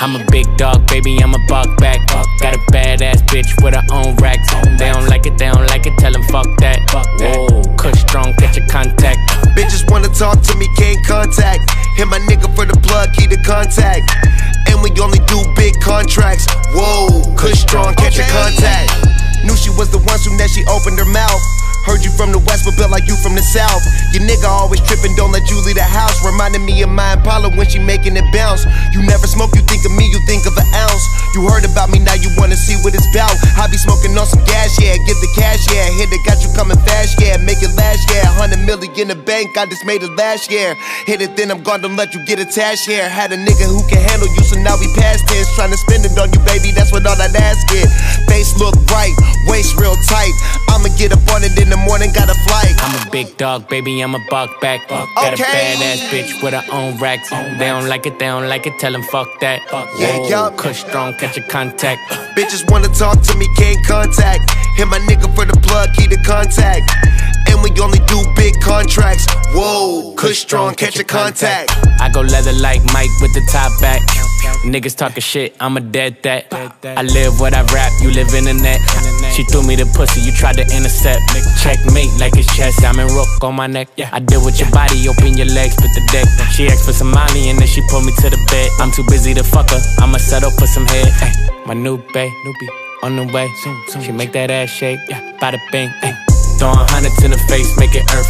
I'm a big dog, baby, I'm a buck back. Got a badass bitch with her own racks. They don't like it, they don't like it, tell them fuck that. Whoa, kush strong, catch a contact. Bitches wanna talk to me, can't contact. Hit my nigga for the plug, key to contact. And we only do big contracts. Whoa, kush strong, catch a contact. Knew she was the one soon as she opened her mouth. Heard you from the west, but built like you from the south. Your nigga always tripping, don't let you leave the house. Reminding me of my Impala when she making it bounce. You never smoke, you think of me, you think of an ounce. You heard about me, now you wanna see what it's about. I be smoking on some gas, yeah, get the cash, yeah. Hit it, got you coming fast, yeah. Make it last, yeah. Hundred million in the bank, I just made it last year. Hit it, then I'm gone, don't let you get attached here. Had a nigga who can handle you, so now we past tense. Trying to spend it on you, baby, that's what all that ass get. Face look right, get up on it in the morning, got a flight. I'm a big dog, baby, I'm a buck back. Got a Okay. badass bitch with her own racks. They don't like it, they don't like it, tell them fuck that. Yeah, yup. Kush strong, catch a contact. Bitches wanna talk to me, can't contact. Hit my nigga for the plug, key to contact. And we only do big contracts. Whoa, kush strong, catch a contact. I go leather like Mike with the top back. Niggas talking shit, I'm a dead that. I live what I rap, you live in the net. She threw me the pussy, you tried to intercept. Checkmate like it's chess, I'm in rook on my neck. I deal with your body, open your legs, spit the deck. She asked for some money and then she pulled me to the bed. I'm too busy to fuck her, I'ma settle for some head. My new bae, on the way. She make that ass shake, bada bing. ay. Throwing hundreds in the face, make it earthquake.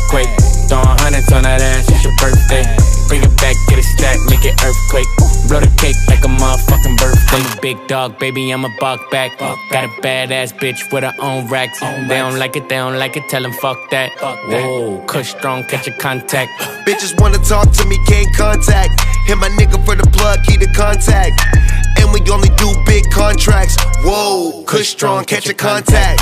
Earthquake. Blow the cake like a motherfucking birthday. I'm a big dog, baby, I'm a buck back. Got a badass bitch with her own racks. They don't like it, they don't like it, tell them fuck that. Whoa, kush strong, catch a contact. Bitches wanna talk to me, can't contact. Hit my nigga for the plug, key to contact. And we only do big contracts. Whoa, kush strong, catch a contact.